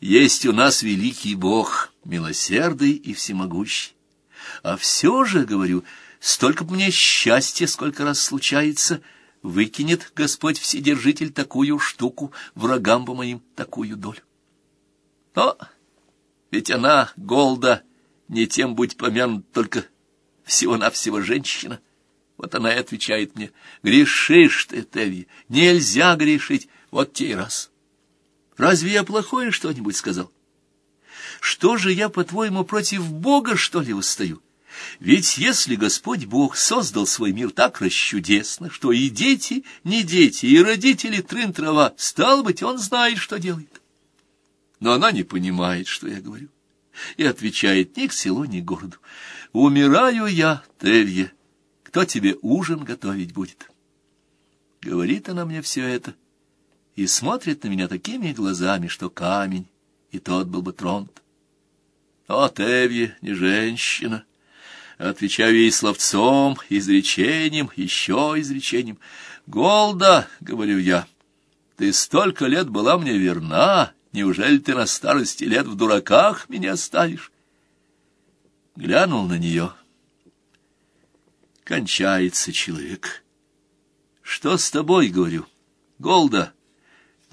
Есть у нас великий Бог, милосердный и всемогущий. А все же, говорю, столько мне счастья, сколько раз случается, выкинет Господь Вседержитель такую штуку, врагам бы моим такую долю. Но ведь она, Голда, не тем будь помянут, только всего-навсего женщина. Вот она и отвечает мне, грешишь ты, Теви, нельзя грешить, вот те раз. Разве я плохое что-нибудь сказал? Что же я, по-твоему, против Бога, что ли, восстаю? Ведь если Господь Бог создал свой мир так расчудесно, что и дети, не дети, и родители трын-трава, стало быть, он знает, что делает. Но она не понимает, что я говорю, и отвечает ни к селу, ни к городу. «Умираю я, Терье, кто тебе ужин готовить будет?» Говорит она мне все это и смотрит на меня такими глазами, что камень, и тот был бы тронут. О, Тевье, не женщина! Отвечаю ей словцом, изречением, еще изречением. «Голда!» — говорю я. «Ты столько лет была мне верна, неужели ты на старости лет в дураках меня оставишь?» Глянул на нее. Кончается человек. «Что с тобой?» — говорю. «Голда!»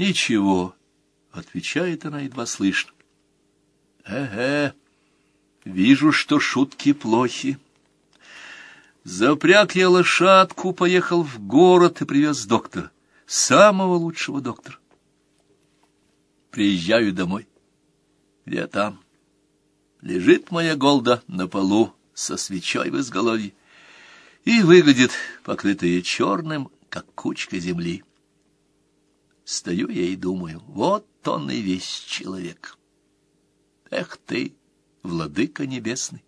«Ничего», — отвечает она едва слышно. «Э-э, вижу, что шутки плохи. Запряг я лошадку, поехал в город и привез доктора, самого лучшего доктора. Приезжаю домой. Где там? Лежит моя голда на полу со свечой в изголовье и выглядит, покрытая черным, как кучка земли. Стою я и думаю, вот он и весь человек. Эх ты, владыка небесный,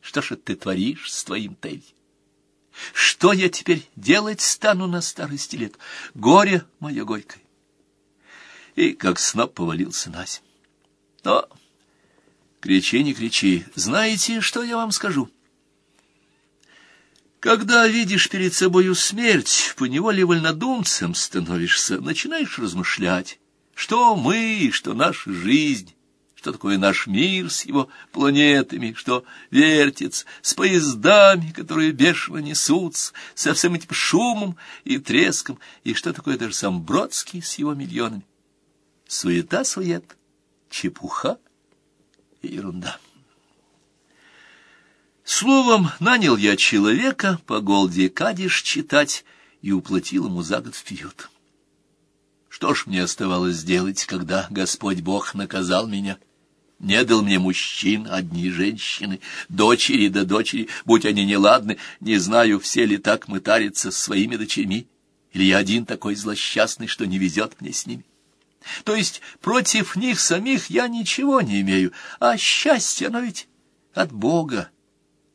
что ж ты творишь с твоим Теви? Что я теперь делать стану на старости лет? Горе мое горькое. И как сноп повалился Назь. Но кричи, не кричи. Знаете, что я вам скажу? Когда видишь перед собою смерть, поневоле вольнодумцем становишься, начинаешь размышлять, что мы, что наша жизнь, что такое наш мир с его планетами, что вертится, с поездами, которые бешено несутся, со всем этим шумом и треском, и что такое даже сам Бродский с его миллионами. Суета-сует, чепуха и ерунда. Словом, нанял я человека по голде кадиш читать и уплатил ему за год вперед. Что ж мне оставалось сделать, когда Господь Бог наказал меня? Не дал мне мужчин, одни женщины, дочери да дочери, будь они неладны, не знаю, все ли так мытарятся с своими дочерьми, или я один такой злосчастный, что не везет мне с ними. То есть против них самих я ничего не имею, а счастье, оно ведь от Бога.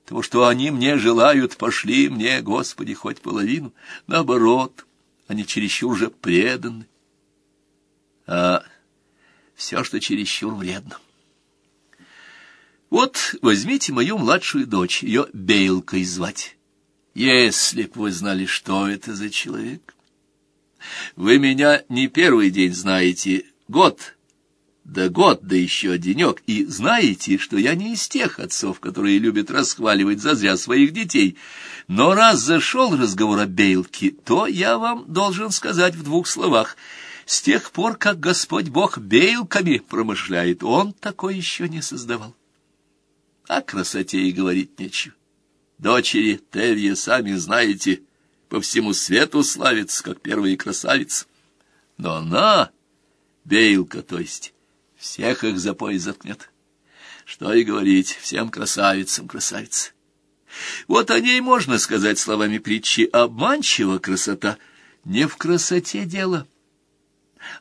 Того, что они мне желают, пошли мне, Господи, хоть половину. Наоборот, они чересчур же преданы. А все, что чересчур вредно. Вот возьмите мою младшую дочь, ее Бейлкой звать. Если б вы знали, что это за человек. Вы меня не первый день знаете, год да год, да еще денек, и знаете, что я не из тех отцов, которые любят расхваливать зазря своих детей. Но раз зашел разговор о Бейлке, то я вам должен сказать в двух словах. С тех пор, как Господь Бог Бейлками промышляет, Он такой еще не создавал. О красоте и говорить нечего. Дочери Тевья, сами знаете, по всему свету славится, как первые красавицы. Но она, Бейлка, то есть всех их за пояс заткнет. Что и говорить, всем красавицам красавица. Вот о ней можно сказать словами притчи «обманчива красота». Не в красоте дело,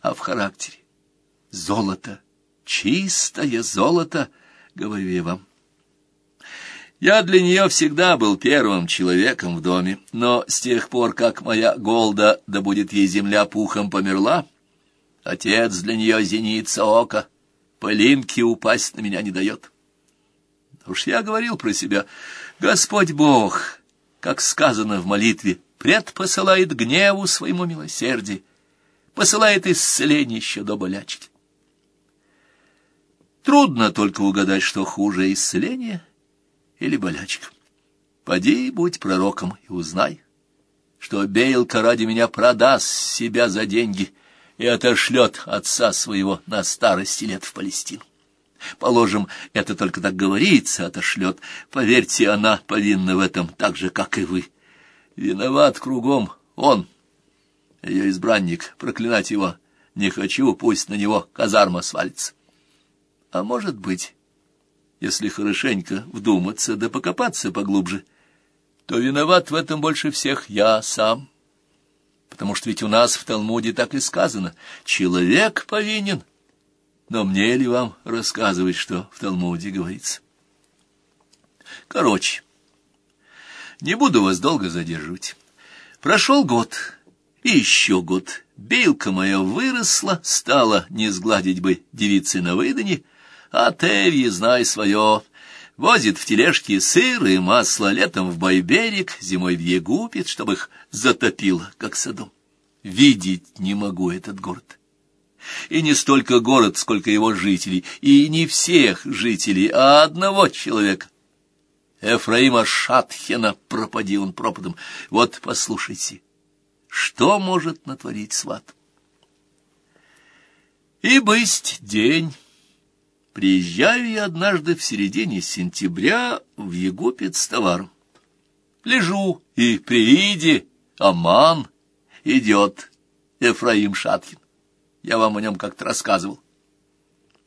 а в характере. Золото, чистое золото, говорю я вам. Я для нее всегда был первым человеком в доме, но с тех пор, как моя Голда, да будет ей земля пухом, померла, Отец для нее зеница ока, пылинки упасть на меня не дает. Уж я говорил про себя, Господь Бог, как сказано в молитве, предпосылает гневу своему милосердию, посылает исцеление еще до болячки. Трудно только угадать, что хуже исцеление или болячка. Поди, будь пророком и узнай, что Бейлка ради меня продаст себя за деньги и отошлет отца своего на старости лет в Палестину. Положим, это только так говорится, отошлет. Поверьте, она повинна в этом так же, как и вы. Виноват кругом он, ее избранник, проклинать его не хочу, пусть на него казарма свалится. А может быть, если хорошенько вдуматься да покопаться поглубже, то виноват в этом больше всех я сам. Потому что ведь у нас в Талмуде так и сказано «человек повинен». Но мне ли вам рассказывать, что в Талмуде говорится? Короче, не буду вас долго задерживать. Прошел год, и еще год. Бейлка моя выросла, стала не сгладить бы девицы на выдане, а Тевье, знай свое, возит в тележке сыр и масло летом в Байберег, зимой в Егупет, чтобы их затопило, как садом. Видеть не могу этот город. И не столько город, сколько его жителей, и не всех жителей, а одного человека. Эфраима Шатхена, пропади он пропадом. Вот послушайте, что может натворить сват? И бысть день. Приезжаю я однажды в середине сентября в Египет с товаром. Лежу, и при Аман идет Ефраим Шаткин. Я вам о нем как-то рассказывал.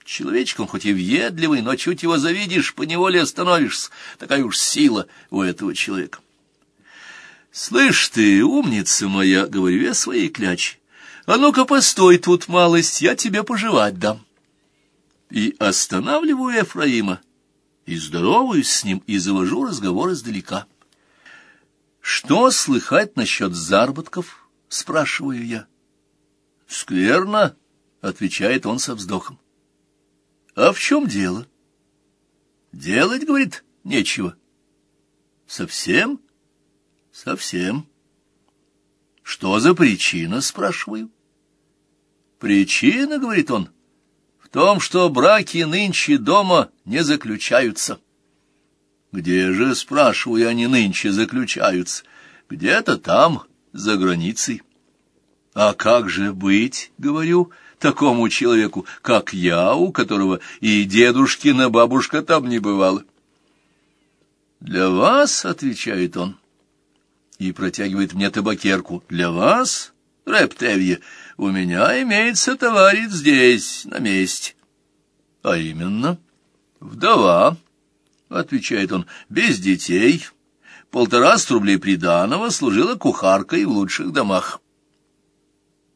Человечек он хоть и въедливый, но чуть его завидишь, поневоле остановишься. Такая уж сила у этого человека. «Слышь ты, умница моя!» — говорю я своей кляче. «А ну-ка постой тут малость, я тебе пожевать дам» и останавливаю Ефраима, и здороваюсь с ним, и завожу разговор издалека. «Что слыхать насчет заработков?» — спрашиваю я. «Скверно», — отвечает он со вздохом. «А в чем дело?» «Делать, — говорит, — нечего». «Совсем?» «Совсем». «Что за причина?» — спрашиваю. «Причина, — говорит он, — том, что браки нынче дома не заключаются. Где же, спрашиваю, они нынче заключаются? Где-то там, за границей. А как же быть, говорю, такому человеку, как я, у которого и дедушкина бабушка там не бывала? Для вас, — отвечает он, и протягивает мне табакерку, — для вас, Рептевье, у меня имеется товарищ здесь, на месте. — А именно? — Вдова, — отвечает он, — без детей. Полтораста рублей приданого служила кухаркой в лучших домах.